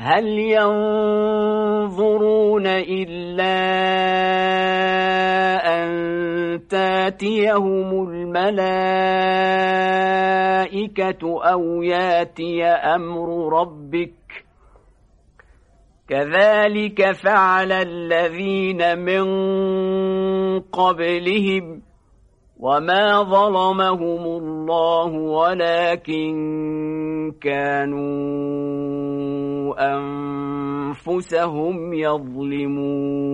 هل ينظرون إلا أن تاتيهم الملائكة أو ياتي أمر ربك؟ كذلك فعل الذين من قبلهم وما ظلمهم الله ولكن كانوا أنفسهم يظلمون.